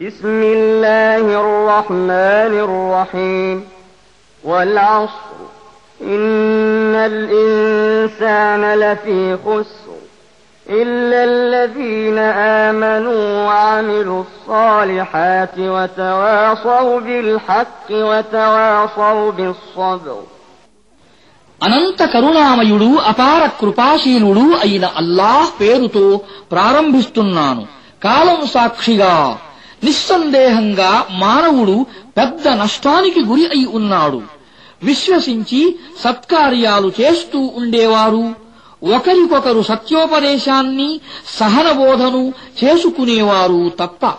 بسم الله الرحمن الرحيم والعصر إن الإنسان لفي خسر إلا الذين آمنوا وعملوا الصالحات وتواصوا بالحق وتواصوا بالصبر అనంత కరుణామయుడు అపార కృపాశీలుడు అయిన అల్లాహ్ పేరుతో ప్రారంభిస్తున్నాను కాలం సాక్షిగా నిస్సందేహంగా మానవుడు పెద్ద నష్టానికి గురి అయి ఉన్నాడు. విశ్వసించి సత్కార్యాలు చేస్తూ ఉండేవారు. ఒకరికొకరు సత్యోపదేశాన్ని సహనబోధను చేసుకునేవారు తప్ప